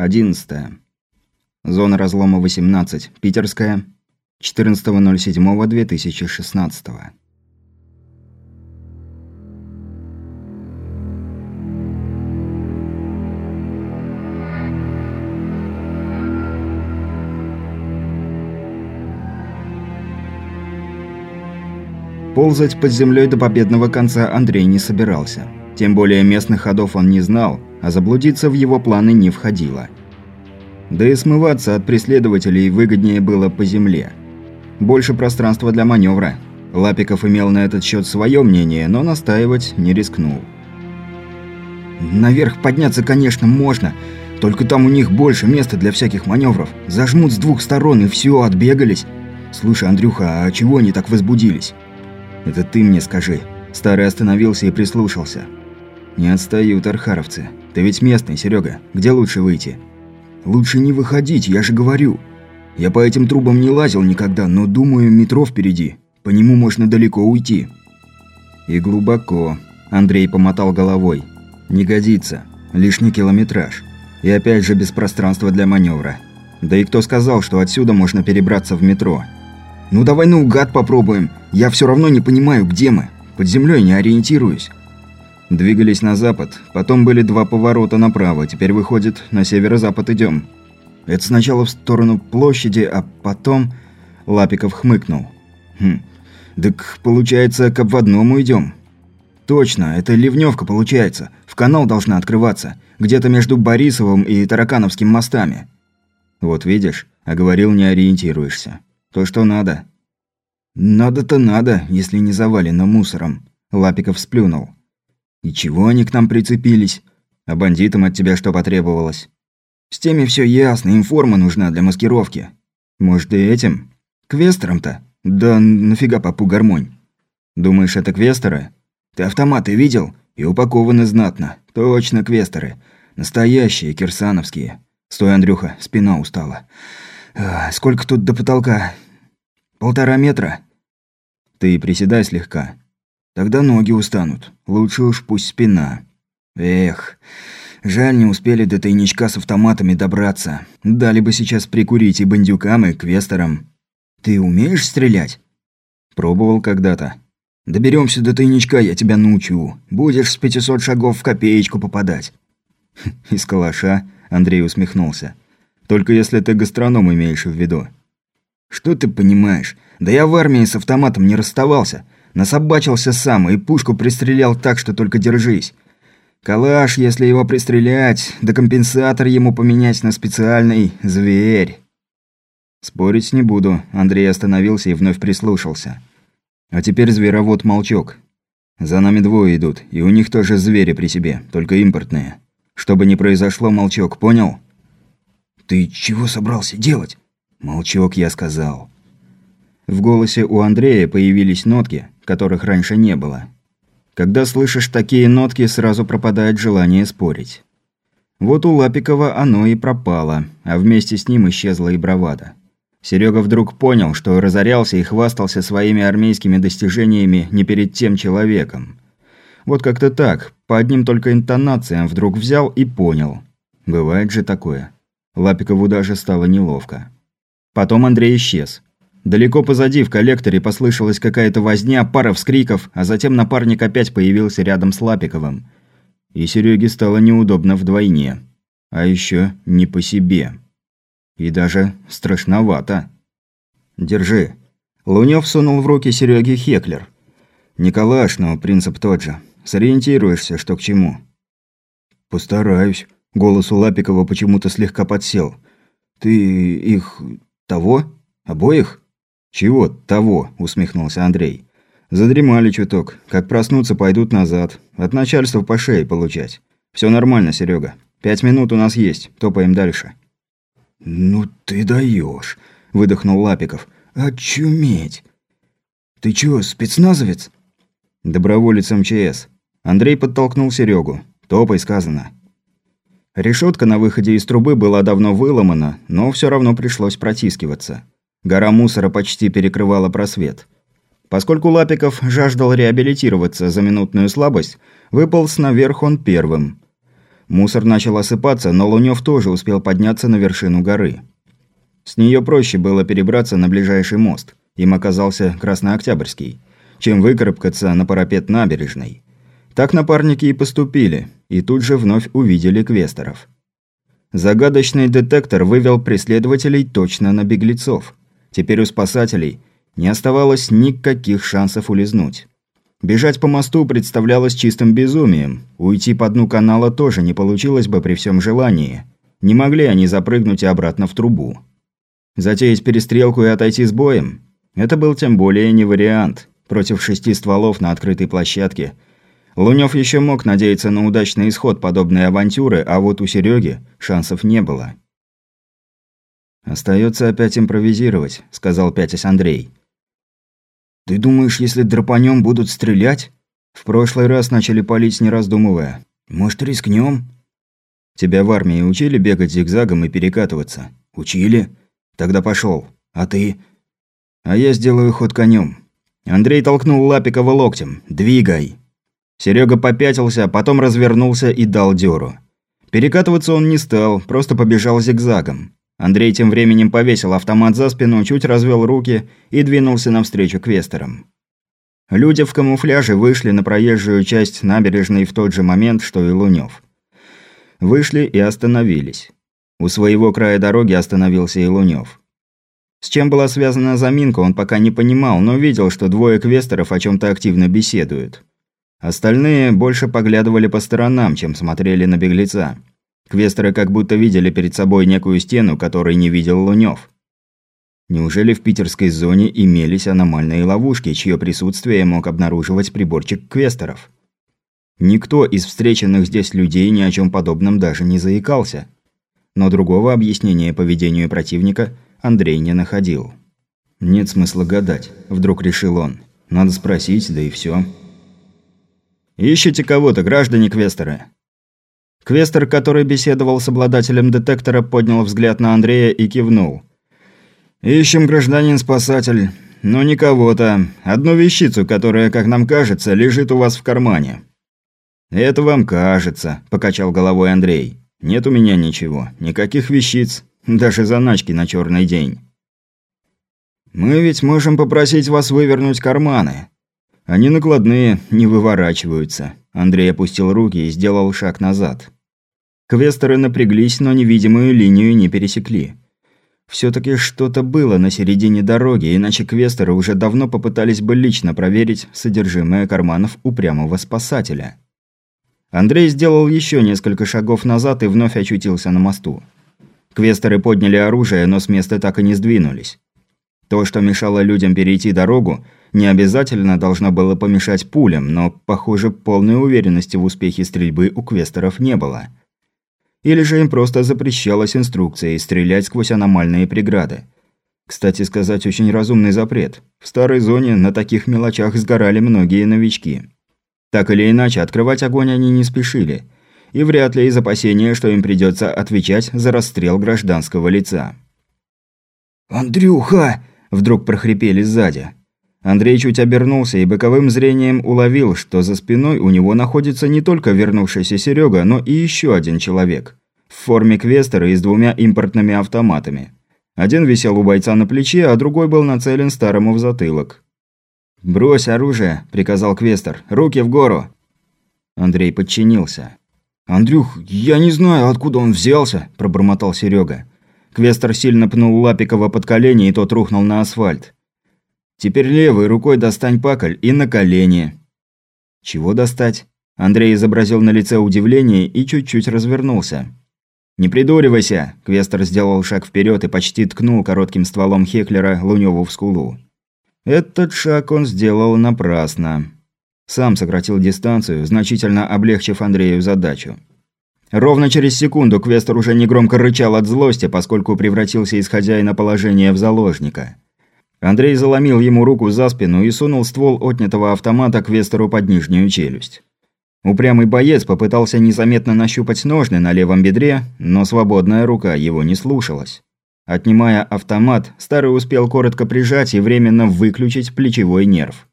11. Зона разлома 18. Питерская. 14.07.2016. Ползать под землей до победного конца Андрей не собирался. Тем более местных ходов он не знал, а заблудиться в его планы не входило. Да и смываться от преследователей выгоднее было по земле. Больше пространства для маневра. Лапиков имел на этот счет свое мнение, но настаивать не рискнул. «Наверх подняться, конечно, можно, только там у них больше места для всяких маневров. Зажмут с двух сторон и все, отбегались. Слушай, Андрюха, а чего они так возбудились?» «Это ты мне скажи». Старый остановился и прислушался. «Не отстают архаровцы. Ты ведь местный, Серега. Где лучше выйти?» «Лучше не выходить, я же говорю. Я по этим трубам не лазил никогда, но думаю, метро впереди. По нему можно далеко уйти». «И глубоко», – Андрей помотал головой. «Не годится. Лишний километраж. И опять же без пространства для маневра. Да и кто сказал, что отсюда можно перебраться в метро?» «Ну давай наугад попробуем. Я все равно не понимаю, где мы. Под землей не ориентируюсь». Двигались на запад, потом были два поворота направо, теперь выходит, на северо-запад идем. Это сначала в сторону площади, а потом... Лапиков хмыкнул. Хм, так получается, к обводному идем. Точно, это ливневка получается. В канал должна открываться. Где-то между Борисовым и Таракановским мостами. Вот видишь, а говорил, не ориентируешься. То, что надо. Надо-то надо, если не завалено мусором. Лапиков сплюнул. И чего они к нам прицепились? А бандитам от тебя что потребовалось? С теми все ясно, информа нужна для маскировки. Может, и этим? Квестером-то? Да нафига попу гармонь? Думаешь, это квестеры? Ты автоматы видел? И упакованы знатно. Точно квестеры. Настоящие, кирсановские. Стой, Андрюха, спина устала. А, сколько тут до потолка? Полтора метра? Ты приседай слегка. Тогда ноги устанут. Лучше уж пусть спина. Эх, жаль, не успели до тайничка с автоматами добраться. Дали бы сейчас прикурить и бандюкам, и квесторам. Ты умеешь стрелять? Пробовал когда-то. Доберемся до тайничка, я тебя научу. Будешь с 500 шагов в копеечку попадать. Из калаша, Андрей усмехнулся. Только если ты гастроном имеешь в виду. Что ты понимаешь? Да я в армии с автоматом не расставался. Насобачился сам и пушку пристрелял так, что только держись. Калаш, если его пристрелять, да компенсатор ему поменять на специальный зверь. Спорить не буду. Андрей остановился и вновь прислушался. А теперь зверовод молчок. За нами двое идут, и у них тоже звери при себе, только импортные. Что бы ни произошло, молчок, понял? «Ты чего собрался делать?» «Молчок, я сказал». В голосе у Андрея появились нотки, которых раньше не было. Когда слышишь такие нотки, сразу пропадает желание спорить. Вот у Лапикова оно и пропало, а вместе с ним исчезла и бравада. Серега вдруг понял, что разорялся и хвастался своими армейскими достижениями не перед тем человеком. Вот как-то так, по одним только интонациям вдруг взял и понял. Бывает же такое. Лапикову даже стало неловко. Потом Андрей исчез. Далеко позади в коллекторе послышалась какая-то возня, пара вскриков, а затем напарник опять появился рядом с Лапиковым. И Сереге стало неудобно вдвойне. А еще не по себе. И даже страшновато. «Держи». Лунёв сунул в руки Сереге Хеклер. «Николаш, но принцип тот же. Сориентируешься, что к чему». «Постараюсь». Голос у Лапикова почему-то слегка подсел. «Ты их... того? Обоих?» «Чего того?» – усмехнулся Андрей. «Задремали чуток. Как проснуться, пойдут назад. От начальства по шее получать. Все нормально, Серега. Пять минут у нас есть. Топаем дальше». «Ну ты даешь, выдохнул Лапиков. «Очуметь! Ты чё, спецназовец?» «Доброволец МЧС». Андрей подтолкнул Серегу. «Топай, сказано». Решетка на выходе из трубы была давно выломана, но все равно пришлось протискиваться. Гора мусора почти перекрывала просвет. Поскольку Лапиков жаждал реабилитироваться за минутную слабость, выполз наверх он первым. Мусор начал осыпаться, но Лунёв тоже успел подняться на вершину горы. С нее проще было перебраться на ближайший мост, им оказался Краснооктябрьский, чем выкарабкаться на парапет набережной. Так напарники и поступили, и тут же вновь увидели квесторов. Загадочный детектор вывел преследователей точно на беглецов. Теперь у спасателей не оставалось никаких шансов улизнуть. Бежать по мосту представлялось чистым безумием. Уйти по дну канала тоже не получилось бы при всем желании. Не могли они запрыгнуть и обратно в трубу. Затеять перестрелку и отойти с боем? Это был тем более не вариант. Против шести стволов на открытой площадке. Лунёв еще мог надеяться на удачный исход подобной авантюры, а вот у Сереги шансов не было. «Остается опять импровизировать», – сказал пятясь Андрей. «Ты думаешь, если драпанем будут стрелять?» «В прошлый раз начали палить, не раздумывая. Может, рискнем?» «Тебя в армии учили бегать зигзагом и перекатываться?» «Учили?» «Тогда пошел. А ты?» «А я сделаю ход конем. Андрей толкнул Лапикова локтем. «Двигай!» Серега попятился, потом развернулся и дал дёру. Перекатываться он не стал, просто побежал зигзагом. Андрей тем временем повесил автомат за спину, чуть развел руки и двинулся навстречу квестерам. Люди в камуфляже вышли на проезжую часть набережной в тот же момент, что и Лунёв. Вышли и остановились. У своего края дороги остановился и Лунёв. С чем была связана заминка, он пока не понимал, но видел, что двое квестеров о чем то активно беседуют. Остальные больше поглядывали по сторонам, чем смотрели на беглеца. Квестеры как будто видели перед собой некую стену, которой не видел Лунёв. Неужели в питерской зоне имелись аномальные ловушки, чье присутствие мог обнаруживать приборчик квестеров? Никто из встреченных здесь людей ни о чем подобном даже не заикался. Но другого объяснения поведению противника Андрей не находил. «Нет смысла гадать», – вдруг решил он. «Надо спросить, да и все. «Ищите кого-то, граждане квестеры», Квестер, который беседовал с обладателем детектора, поднял взгляд на Андрея и кивнул. «Ищем гражданин-спасатель. Но не кого-то. Одну вещицу, которая, как нам кажется, лежит у вас в кармане». «Это вам кажется», – покачал головой Андрей. «Нет у меня ничего. Никаких вещиц. Даже заначки на черный день». «Мы ведь можем попросить вас вывернуть карманы. Они накладные, не выворачиваются. Андрей опустил руки и сделал шаг назад. Квестеры напряглись, но невидимую линию не пересекли. Все-таки что-то было на середине дороги, иначе квестеры уже давно попытались бы лично проверить содержимое карманов упрямого спасателя. Андрей сделал еще несколько шагов назад и вновь очутился на мосту. Квестеры подняли оружие, но с места так и не сдвинулись. То, что мешало людям перейти дорогу, не обязательно должно было помешать пулям, но, похоже, полной уверенности в успехе стрельбы у квестеров не было. Или же им просто запрещалась инструкцией стрелять сквозь аномальные преграды. Кстати сказать, очень разумный запрет. В старой зоне на таких мелочах сгорали многие новички. Так или иначе, открывать огонь они не спешили. И вряд ли из опасения, что им придется отвечать за расстрел гражданского лица. «Андрюха!» – вдруг прохрипели сзади. Андрей чуть обернулся и боковым зрением уловил, что за спиной у него находится не только вернувшийся Серега, но и еще один человек. В форме квестера и с двумя импортными автоматами. Один висел у бойца на плече, а другой был нацелен старому в затылок. «Брось оружие», – приказал квестер. «Руки в гору». Андрей подчинился. «Андрюх, я не знаю, откуда он взялся», – пробормотал Серега. Квестер сильно пнул Лапикова под колени, и тот рухнул на асфальт. Теперь левой рукой достань пакль и на колени. Чего достать? Андрей изобразил на лице удивление и чуть-чуть развернулся. «Не придуривайся!» – Квестер сделал шаг вперед и почти ткнул коротким стволом Хеклера Лунёву в скулу. Этот шаг он сделал напрасно. Сам сократил дистанцию, значительно облегчив Андрею задачу. Ровно через секунду Квестер уже негромко рычал от злости, поскольку превратился из хозяина положения в заложника – Андрей заломил ему руку за спину и сунул ствол отнятого автомата к Вестеру под нижнюю челюсть. Упрямый боец попытался незаметно нащупать ножны на левом бедре, но свободная рука его не слушалась. Отнимая автомат, старый успел коротко прижать и временно выключить плечевой нерв.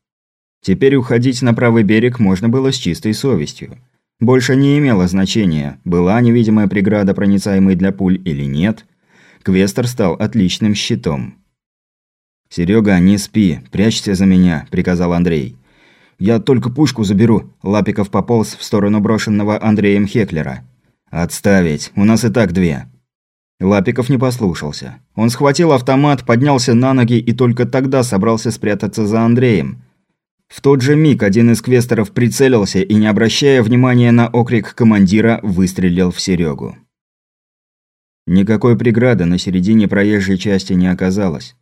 Теперь уходить на правый берег можно было с чистой совестью. Больше не имело значения, была невидимая преграда проницаемой для пуль или нет. Квестер стал отличным щитом. «Серега, не спи, прячься за меня», – приказал Андрей. «Я только пушку заберу», – Лапиков пополз в сторону брошенного Андреем Хеклера. «Отставить, у нас и так две». Лапиков не послушался. Он схватил автомат, поднялся на ноги и только тогда собрался спрятаться за Андреем. В тот же миг один из квестеров прицелился и, не обращая внимания на окрик командира, выстрелил в Серегу. Никакой преграды на середине проезжей части не оказалось.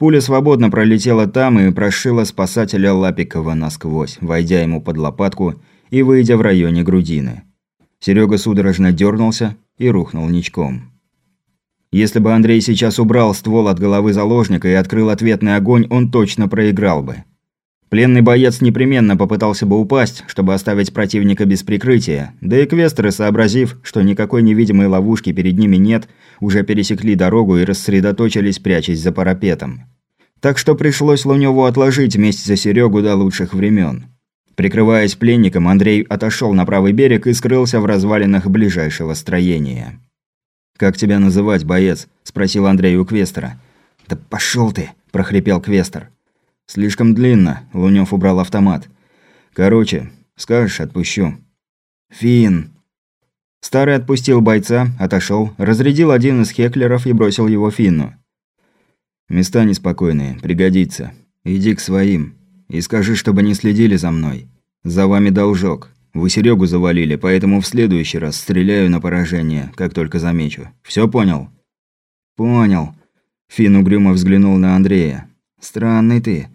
Пуля свободно пролетела там и прошила спасателя Лапикова насквозь, войдя ему под лопатку и выйдя в районе грудины. Серега судорожно дернулся и рухнул ничком. Если бы Андрей сейчас убрал ствол от головы заложника и открыл ответный огонь, он точно проиграл бы. Пленный боец непременно попытался бы упасть, чтобы оставить противника без прикрытия, да и квестеры, сообразив, что никакой невидимой ловушки перед ними нет, уже пересекли дорогу и рассредоточились, прячась за парапетом. Так что пришлось Лунёву отложить месть за Серегу до лучших времен. Прикрываясь пленником, Андрей отошел на правый берег и скрылся в развалинах ближайшего строения. «Как тебя называть, боец?» – спросил Андрей у Квестера. «Да пошел ты!» – прохрипел Квестер. «Слишком длинно», – Лунёв убрал автомат. «Короче, скажешь, отпущу». «Фин!» Старый отпустил бойца, отошел, разрядил один из хеклеров и бросил его Финну. «Места неспокойные, пригодится. Иди к своим. И скажи, чтобы не следили за мной. За вами должок. Вы Серегу завалили, поэтому в следующий раз стреляю на поражение, как только замечу. Все понял?» «Понял». Фин угрюмо взглянул на Андрея. «Странный ты.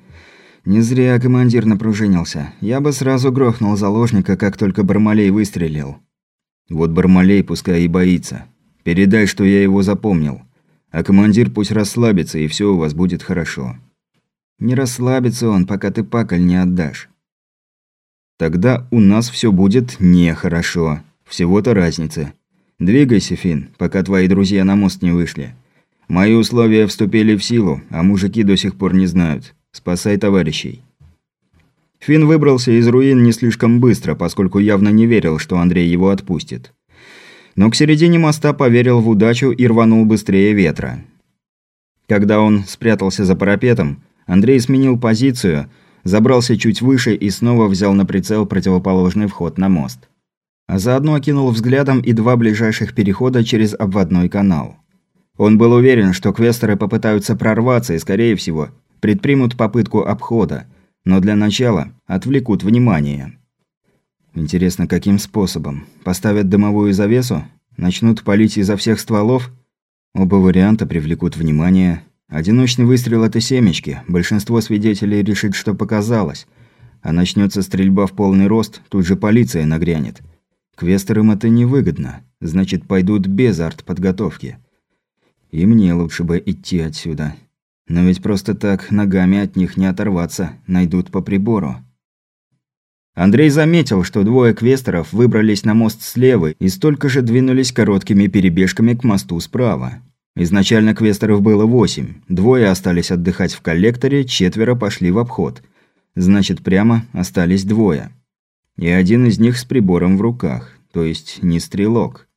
Не зря командир напружинился. Я бы сразу грохнул заложника, как только Бармалей выстрелил». «Вот Бармалей пускай и боится. Передай, что я его запомнил. А командир пусть расслабится, и все у вас будет хорошо». «Не расслабится он, пока ты паколь не отдашь». Тогда у нас все будет нехорошо. Всего-то разница. Двигайся, Фин, пока твои друзья на мост не вышли. Мои условия вступили в силу, а мужики до сих пор не знают. Спасай товарищей. Фин выбрался из руин не слишком быстро, поскольку явно не верил, что Андрей его отпустит. Но к середине моста поверил в удачу и рванул быстрее ветра. Когда он спрятался за парапетом, Андрей сменил позицию – забрался чуть выше и снова взял на прицел противоположный вход на мост. А заодно окинул взглядом и два ближайших перехода через обводной канал. Он был уверен, что квестеры попытаются прорваться и, скорее всего, предпримут попытку обхода, но для начала отвлекут внимание. Интересно, каким способом? Поставят дымовую завесу? Начнут палить изо всех стволов? Оба варианта привлекут внимание. Одиночный выстрел – это семечки. Большинство свидетелей решит, что показалось. А начнется стрельба в полный рост, тут же полиция нагрянет. Квестерам это невыгодно. Значит, пойдут без артподготовки. И мне лучше бы идти отсюда. Но ведь просто так ногами от них не оторваться. Найдут по прибору. Андрей заметил, что двое квестеров выбрались на мост слева и столько же двинулись короткими перебежками к мосту справа. Изначально квестеров было восемь. Двое остались отдыхать в коллекторе, четверо пошли в обход. Значит, прямо остались двое. И один из них с прибором в руках, то есть не стрелок.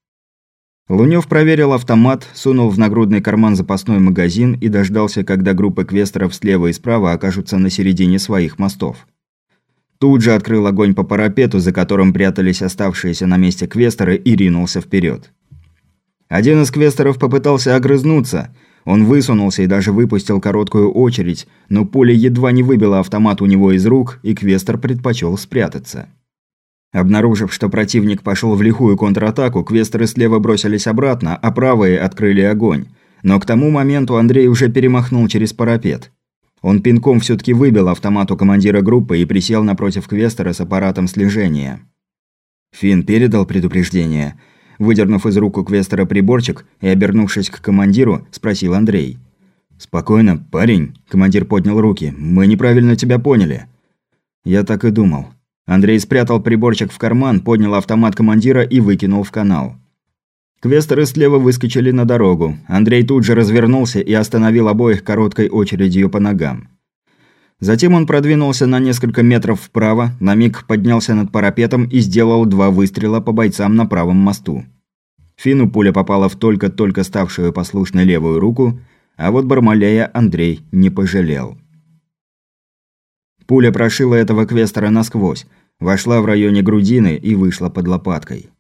Лунёв проверил автомат, сунул в нагрудный карман запасной магазин и дождался, когда группы квестеров слева и справа окажутся на середине своих мостов. Тут же открыл огонь по парапету, за которым прятались оставшиеся на месте квестеры, и ринулся вперед. Один из квестеров попытался огрызнуться. Он высунулся и даже выпустил короткую очередь, но пуля едва не выбила автомат у него из рук, и квестер предпочел спрятаться. Обнаружив, что противник пошел в лихую контратаку, квестеры слева бросились обратно, а правые открыли огонь. Но к тому моменту Андрей уже перемахнул через парапет. Он пинком все-таки выбил автомат у командира группы и присел напротив квестера с аппаратом слежения. Финн передал предупреждение – Выдернув из рук у Квестера приборчик и обернувшись к командиру, спросил Андрей. «Спокойно, парень», – командир поднял руки. «Мы неправильно тебя поняли». «Я так и думал». Андрей спрятал приборчик в карман, поднял автомат командира и выкинул в канал. Квестеры слева выскочили на дорогу. Андрей тут же развернулся и остановил обоих короткой очередью по ногам. Затем он продвинулся на несколько метров вправо, на миг поднялся над парапетом и сделал два выстрела по бойцам на правом мосту. Фину пуля попала в только-только ставшую послушной левую руку, а вот Бармалея Андрей не пожалел. Пуля прошила этого квестера насквозь, вошла в районе грудины и вышла под лопаткой.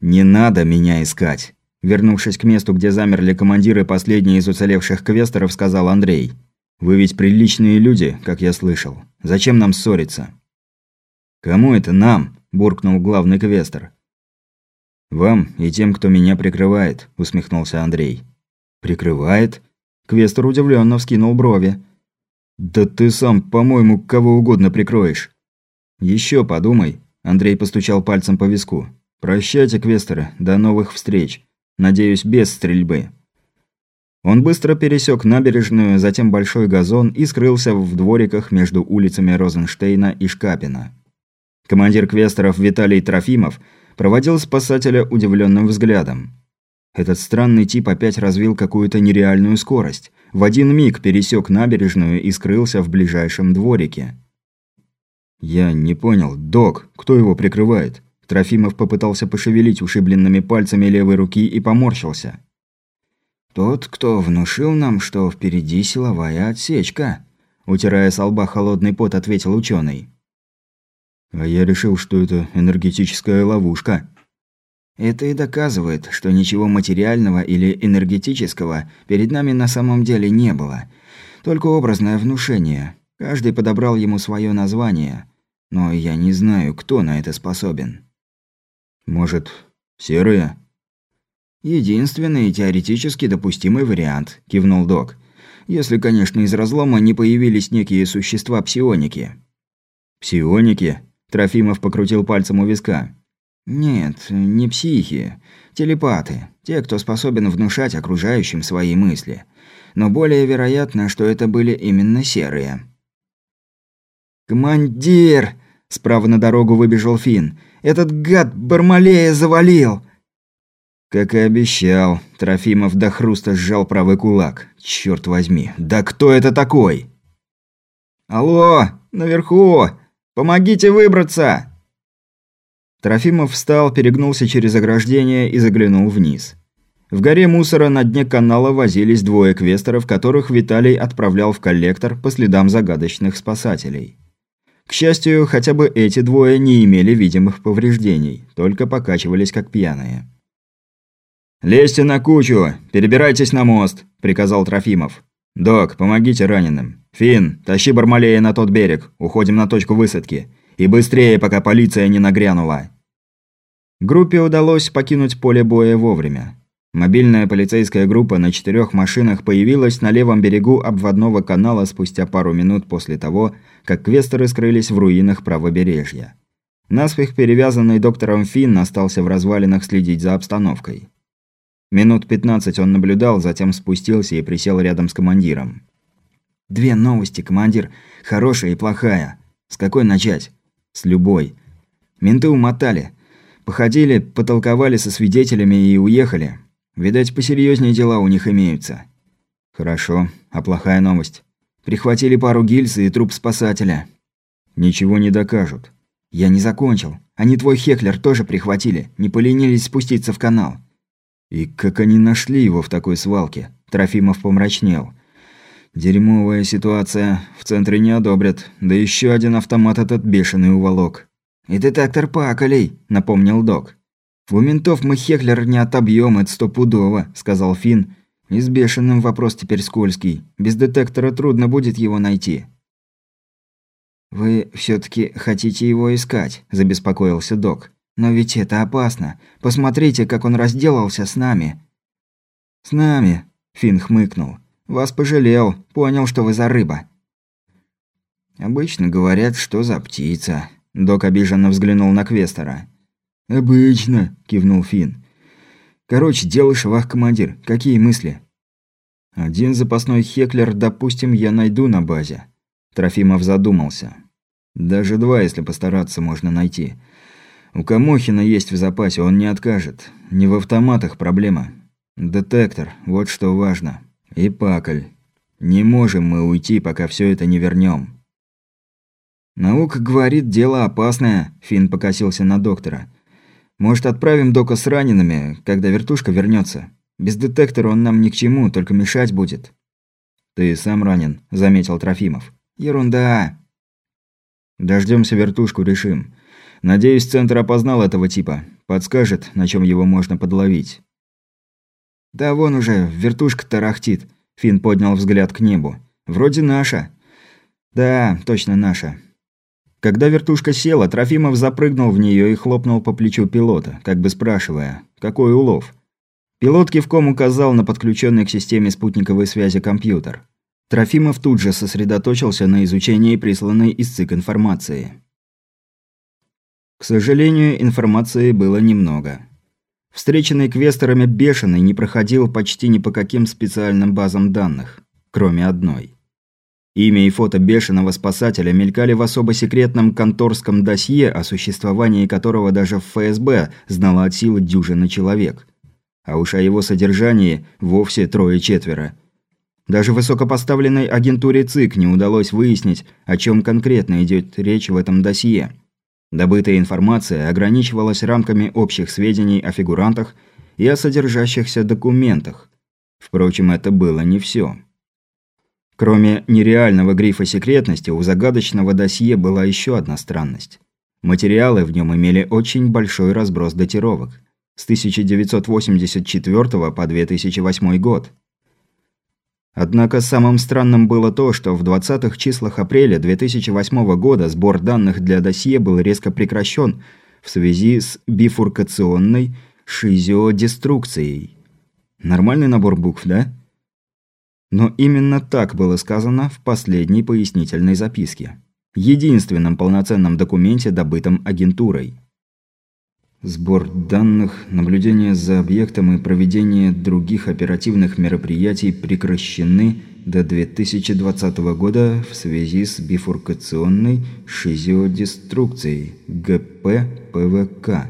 «Не надо меня искать», – вернувшись к месту, где замерли командиры последние из уцелевших квестеров, сказал Андрей – вы ведь приличные люди, как я слышал. Зачем нам ссориться?» «Кому это нам?» – буркнул главный квестер. «Вам и тем, кто меня прикрывает», – усмехнулся Андрей. «Прикрывает?» Квестер удивленно вскинул брови. «Да ты сам, по-моему, кого угодно прикроешь». Еще подумай», – Андрей постучал пальцем по виску. «Прощайте, квестеры, до новых встреч. Надеюсь, без стрельбы». Он быстро пересек набережную, затем большой газон и скрылся в двориках между улицами Розенштейна и Шкапина. Командир квестеров Виталий Трофимов проводил спасателя удивленным взглядом. Этот странный тип опять развил какую-то нереальную скорость. В один миг пересек набережную и скрылся в ближайшем дворике. «Я не понял. Док, кто его прикрывает?» Трофимов попытался пошевелить ушибленными пальцами левой руки и поморщился. «Тот, кто внушил нам, что впереди силовая отсечка», – утирая с лба холодный пот, ответил ученый. «А я решил, что это энергетическая ловушка». «Это и доказывает, что ничего материального или энергетического перед нами на самом деле не было. Только образное внушение. Каждый подобрал ему свое название. Но я не знаю, кто на это способен». «Может, серые?» «Единственный теоретически допустимый вариант», – кивнул док. «Если, конечно, из разлома не появились некие существа-псионики». «Псионики?» – Трофимов покрутил пальцем у виска. «Нет, не психи. Телепаты. Те, кто способен внушать окружающим свои мысли. Но более вероятно, что это были именно серые». «Командир!» – справа на дорогу выбежал Фин. «Этот гад Бармалея завалил!» Как и обещал, Трофимов до хруста сжал правый кулак. Черт возьми, да кто это такой? «Алло, наверху! Помогите выбраться!» Трофимов встал, перегнулся через ограждение и заглянул вниз. В горе мусора на дне канала возились двое квестеров, которых Виталий отправлял в коллектор по следам загадочных спасателей. К счастью, хотя бы эти двое не имели видимых повреждений, только покачивались как пьяные. «Лезьте на кучу! Перебирайтесь на мост!» – приказал Трофимов. «Док, помогите раненым. Фин, тащи Бармалея на тот берег. Уходим на точку высадки. И быстрее, пока полиция не нагрянула». Группе удалось покинуть поле боя вовремя. Мобильная полицейская группа на четырех машинах появилась на левом берегу обводного канала спустя пару минут после того, как квестеры скрылись в руинах правобережья. Наспех перевязанный доктором Финн остался в развалинах следить за обстановкой. Минут 15 он наблюдал, затем спустился и присел рядом с командиром. «Две новости, командир. Хорошая и плохая. С какой начать?» «С любой. Менты умотали. Походили, потолковали со свидетелями и уехали. Видать, посерьезнее дела у них имеются». «Хорошо. А плохая новость?» «Прихватили пару гильз и труп спасателя». «Ничего не докажут». «Я не закончил. Они твой Хеклер тоже прихватили. Не поленились спуститься в канал». И как они нашли его в такой свалке? Трофимов помрачнел. Дерьмовая ситуация. В центре не одобрят. Да еще один автомат этот бешеный уволок. «И детектор паколей», — напомнил док. «У ментов мы Хеклер не отобьем, это стопудово», — сказал Финн. «И с бешеным вопрос теперь скользкий. Без детектора трудно будет его найти». «Вы все таки хотите его искать?» – забеспокоился док. Но ведь это опасно. Посмотрите, как он разделался с нами. С нами, Фин хмыкнул. Вас пожалел, понял, что вы за рыба. Обычно говорят, что за птица. Док обиженно взглянул на Квестера. Обычно, кивнул Фин. Короче, делай швах, командир. Какие мысли? Один запасной Хеклер, допустим, я найду на базе. Трофимов задумался. Даже два, если постараться, можно найти. У Камохина есть в запасе, он не откажет. Не в автоматах проблема. Детектор, вот что важно. И пакль. Не можем мы уйти, пока все это не вернем. «Наука говорит, дело опасное», – Финн покосился на доктора. «Может, отправим Дока с ранеными, когда вертушка вернется? Без детектора он нам ни к чему, только мешать будет». «Ты сам ранен», – заметил Трофимов. «Ерунда». Дождемся вертушку, решим. Надеюсь, центр опознал этого типа. Подскажет, на чем его можно подловить. «Да вон уже, вертушка тарахтит», – Финн поднял взгляд к небу. «Вроде наша». «Да, точно наша». Когда вертушка села, Трофимов запрыгнул в нее и хлопнул по плечу пилота, как бы спрашивая, какой улов. Пилот кивком указал на подключенный к системе спутниковой связи компьютер. Трофимов тут же сосредоточился на изучении присланной из ЦИК информации. К сожалению, информации было немного. Встреченный квесторами Бешеный не проходил почти ни по каким специальным базам данных, кроме одной. Имя и фото Бешеного спасателя мелькали в особо секретном конторском досье, о существовании которого даже в ФСБ знала от силы дюжины человек. А уж о его содержании вовсе трое-четверо. Даже высокопоставленной агентуре ЦИК не удалось выяснить, о чем конкретно идет речь в этом досье – Добытая информация ограничивалась рамками общих сведений о фигурантах и о содержащихся документах. Впрочем, это было не все. Кроме нереального грифа секретности, у загадочного досье была еще одна странность. Материалы в нем имели очень большой разброс датировок. С 1984 по 2008 год. Однако самым странным было то, что в 20-х числах апреля 2008 года сбор данных для досье был резко прекращен в связи с бифуркационной шизиодеструкцией. Нормальный набор букв, да? Но именно так было сказано в последней пояснительной записке. Единственном полноценном документе, добытом агентурой. Сбор данных, наблюдение за объектом и проведение других оперативных мероприятий прекращены до 2020 года в связи с бифуркационной шизиодеструкцией ГП-ПВК.